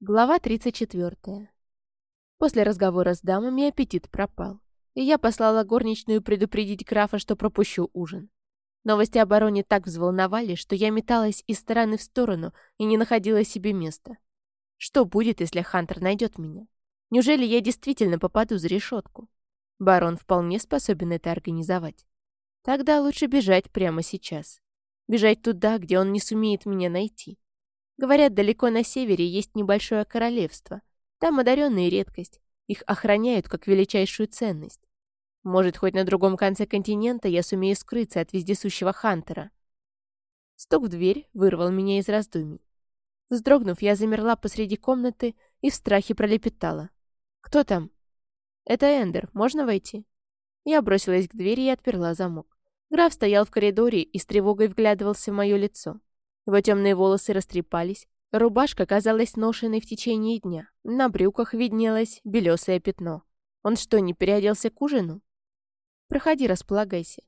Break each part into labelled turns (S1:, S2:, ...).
S1: Глава 34. После разговора с дамами аппетит пропал, и я послала горничную предупредить графа, что пропущу ужин. Новости о бароне так взволновали, что я металась из стороны в сторону и не находила себе места. Что будет, если Хантер найдет меня? Неужели я действительно попаду за решетку? Барон вполне способен это организовать. Тогда лучше бежать прямо сейчас. Бежать туда, где он не сумеет меня найти. Говорят, далеко на севере есть небольшое королевство. Там одаренные редкость. Их охраняют как величайшую ценность. Может, хоть на другом конце континента я сумею скрыться от вездесущего Хантера. Стук в дверь вырвал меня из раздумий. Вздрогнув, я замерла посреди комнаты и в страхе пролепетала. «Кто там?» «Это Эндер. Можно войти?» Я бросилась к двери и отперла замок. Граф стоял в коридоре и с тревогой вглядывался в мое лицо. Его темные волосы растрепались, рубашка казалась ношенной в течение дня. На брюках виднелось белесое пятно. Он что, не переоделся к ужину? Проходи, располагайся.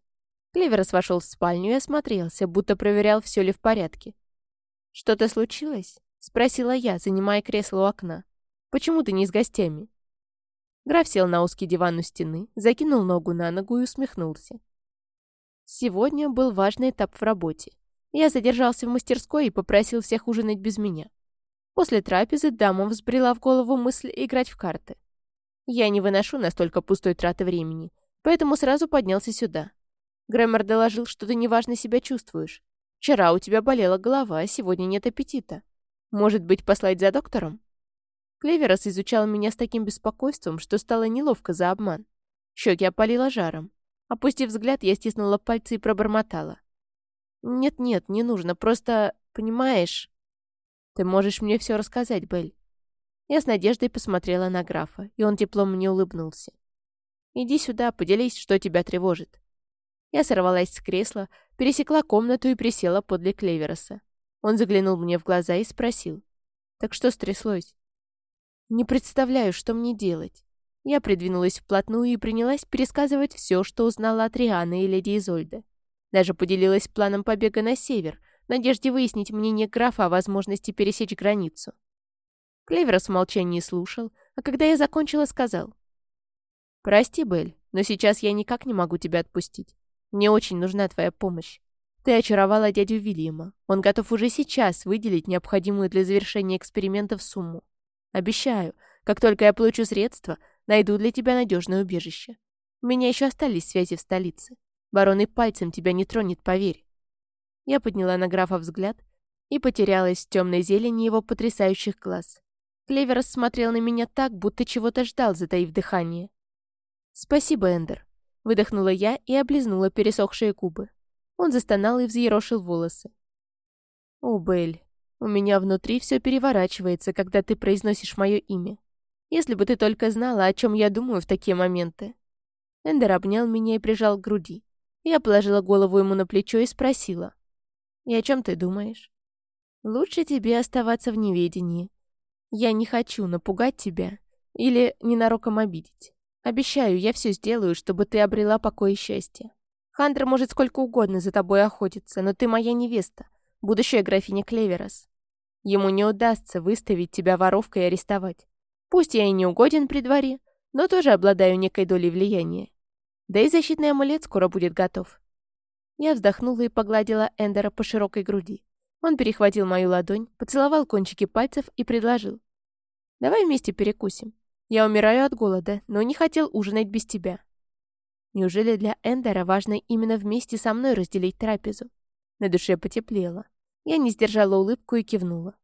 S1: Клеверос вошел в спальню и осмотрелся, будто проверял, все ли в порядке. «Что-то случилось?» — спросила я, занимая кресло у окна. «Почему ты не с гостями?» Граф сел на узкий диван у стены, закинул ногу на ногу и усмехнулся. Сегодня был важный этап в работе. Я задержался в мастерской и попросил всех ужинать без меня. После трапезы дамам взбрела в голову мысль играть в карты. Я не выношу настолько пустой траты времени, поэтому сразу поднялся сюда. Грэмор доложил, что ты неважно себя чувствуешь. Вчера у тебя болела голова, а сегодня нет аппетита. Может быть, послать за доктором? Клеверос изучал меня с таким беспокойством, что стало неловко за обман. Щеки опалило жаром. Опустив взгляд, я стиснула пальцы и пробормотала. «Нет-нет, не нужно, просто... Понимаешь...» «Ты можешь мне все рассказать, Белль». Я с надеждой посмотрела на графа, и он тепло мне улыбнулся. «Иди сюда, поделись, что тебя тревожит». Я сорвалась с кресла, пересекла комнату и присела подле Клевероса. Он заглянул мне в глаза и спросил. «Так что стряслось?» «Не представляю, что мне делать». Я придвинулась вплотную и принялась пересказывать все, что узнала от Рианы и леди Изольды. Даже поделилась планом побега на север, в надежде выяснить мнение графа о возможности пересечь границу. Клеверос в молчании слушал, а когда я закончила, сказал. «Прости, Белль, но сейчас я никак не могу тебя отпустить. Мне очень нужна твоя помощь. Ты очаровала дядю Вильяма. Он готов уже сейчас выделить необходимую для завершения экспериментов сумму. Обещаю, как только я получу средства, найду для тебя надежное убежище. У меня еще остались связи в столице. Барон и пальцем тебя не тронет, поверь. Я подняла на графа взгляд и потерялась в темной зелени его потрясающих глаз. Клевер смотрел на меня так, будто чего-то ждал, затаив дыхание. «Спасибо, Эндер», — выдохнула я и облизнула пересохшие губы. Он застонал и взъерошил волосы. «О, Белль, у меня внутри все переворачивается, когда ты произносишь мое имя. Если бы ты только знала, о чем я думаю в такие моменты». Эндер обнял меня и прижал к груди. Я положила голову ему на плечо и спросила. «И о чем ты думаешь?» «Лучше тебе оставаться в неведении. Я не хочу напугать тебя или ненароком обидеть. Обещаю, я все сделаю, чтобы ты обрела покой и счастье. Хантер может сколько угодно за тобой охотиться, но ты моя невеста, будущая графиня Клеверос. Ему не удастся выставить тебя воровкой и арестовать. Пусть я и не угоден при дворе, но тоже обладаю некой долей влияния. Да и защитный амулет скоро будет готов. Я вздохнула и погладила Эндера по широкой груди. Он перехватил мою ладонь, поцеловал кончики пальцев и предложил. «Давай вместе перекусим. Я умираю от голода, но не хотел ужинать без тебя». Неужели для Эндера важно именно вместе со мной разделить трапезу? На душе потеплело. Я не сдержала улыбку и кивнула.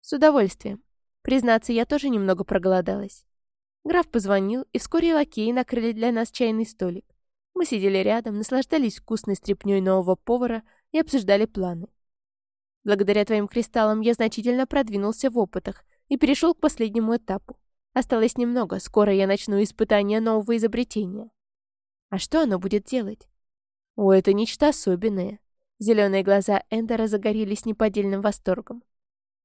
S1: С удовольствием. Признаться, я тоже немного проголодалась. Граф позвонил, и вскоре лакеи накрыли для нас чайный столик. Мы сидели рядом, наслаждались вкусной стряпнёй нового повара и обсуждали планы. Благодаря твоим кристаллам я значительно продвинулся в опытах и перешел к последнему этапу. Осталось немного, скоро я начну испытание нового изобретения. А что оно будет делать? О, это нечто особенное. Зеленые глаза Эндера загорелись неподдельным восторгом.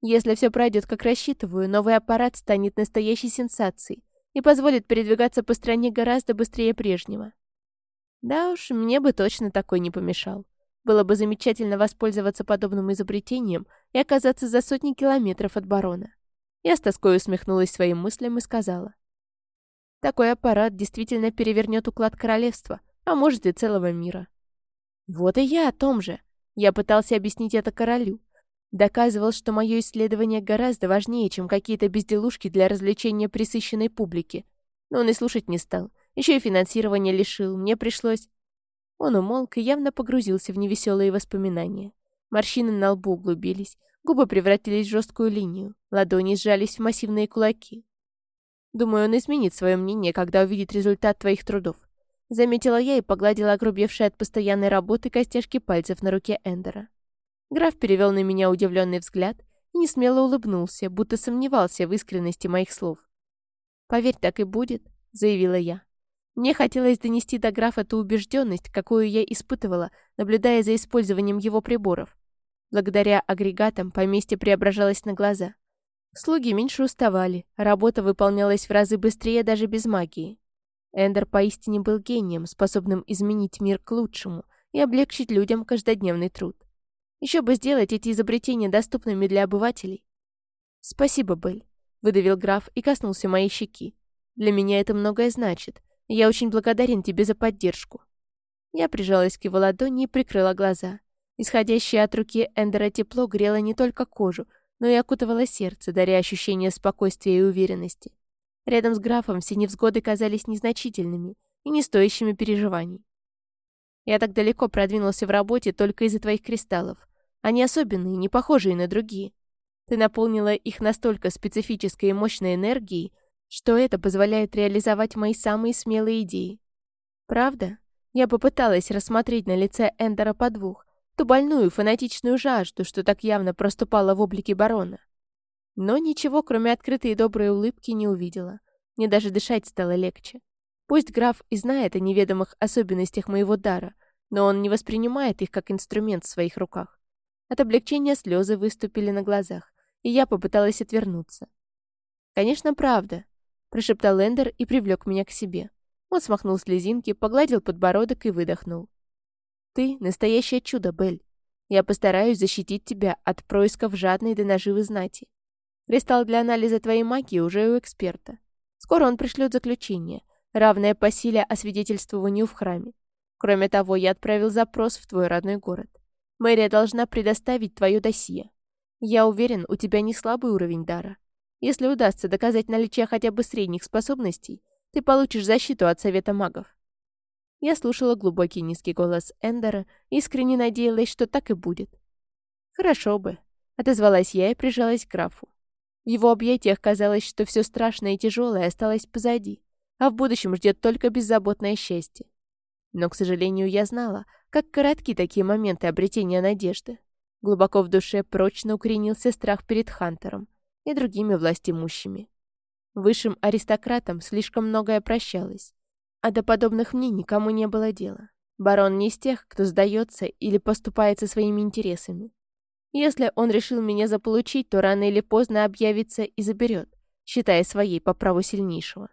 S1: Если все пройдет как рассчитываю, новый аппарат станет настоящей сенсацией, и позволит передвигаться по стране гораздо быстрее прежнего. Да уж, мне бы точно такой не помешал. Было бы замечательно воспользоваться подобным изобретением и оказаться за сотни километров от барона. Я с тоской усмехнулась своим мыслям и сказала. Такой аппарат действительно перевернет уклад королевства, а может и целого мира. Вот и я о том же. Я пытался объяснить это королю. Доказывал, что мое исследование гораздо важнее, чем какие-то безделушки для развлечения присыщенной публики. Но он и слушать не стал. Еще и финансирование лишил. Мне пришлось... Он умолк и явно погрузился в невеселые воспоминания. Морщины на лбу углубились, губы превратились в жесткую линию, ладони сжались в массивные кулаки. Думаю, он изменит свое мнение, когда увидит результат твоих трудов. Заметила я и погладила огрубевшие от постоянной работы костяшки пальцев на руке Эндера. Граф перевел на меня удивленный взгляд и несмело улыбнулся, будто сомневался в искренности моих слов. «Поверь, так и будет», — заявила я. Мне хотелось донести до графа ту убежденность, какую я испытывала, наблюдая за использованием его приборов. Благодаря агрегатам поместье преображалось на глаза. Слуги меньше уставали, работа выполнялась в разы быстрее даже без магии. Эндер поистине был гением, способным изменить мир к лучшему и облегчить людям каждодневный труд. Еще бы сделать эти изобретения доступными для обывателей. «Спасибо, Белль», — выдавил граф и коснулся моей щеки. «Для меня это многое значит. Я очень благодарен тебе за поддержку». Я прижалась к его ладони и прикрыла глаза. Исходящее от руки Эндера тепло грело не только кожу, но и окутывало сердце, даря ощущение спокойствия и уверенности. Рядом с графом все невзгоды казались незначительными и не стоящими переживаний. Я так далеко продвинулся в работе только из-за твоих кристаллов. Они особенные, не похожие на другие. Ты наполнила их настолько специфической и мощной энергией, что это позволяет реализовать мои самые смелые идеи. Правда? Я попыталась рассмотреть на лице Эндера подвох, ту больную фанатичную жажду, что так явно проступала в облике барона. Но ничего, кроме открытой и доброй улыбки, не увидела. Мне даже дышать стало легче. Пусть граф и знает о неведомых особенностях моего дара, но он не воспринимает их как инструмент в своих руках. От облегчения слезы выступили на глазах, и я попыталась отвернуться. «Конечно, правда», — прошептал Эндер и привлек меня к себе. Он смахнул слезинки, погладил подбородок и выдохнул. «Ты — настоящее чудо, Белль. Я постараюсь защитить тебя от происков жадной до наживы знати. Кристалл для анализа твоей магии уже у эксперта. Скоро он пришлет заключение, равное по силе освидетельствованию в храме. Кроме того, я отправил запрос в твой родной город. Мэрия должна предоставить твое досье. Я уверен, у тебя не слабый уровень дара. Если удастся доказать наличие хотя бы средних способностей, ты получишь защиту от Совета магов. Я слушала глубокий низкий голос Эндера искренне надеялась, что так и будет. «Хорошо бы», — отозвалась я и прижалась к графу. В его объятиях казалось, что все страшное и тяжелое осталось позади, а в будущем ждет только беззаботное счастье. Но, к сожалению, я знала, как коротки такие моменты обретения надежды. Глубоко в душе прочно укоренился страх перед Хантером и другими властимущими. Высшим аристократам слишком многое прощалось, а до подобных мне никому не было дела. Барон не из тех, кто сдается или поступает со своими интересами. Если он решил меня заполучить, то рано или поздно объявится и заберет, считая своей по праву сильнейшего.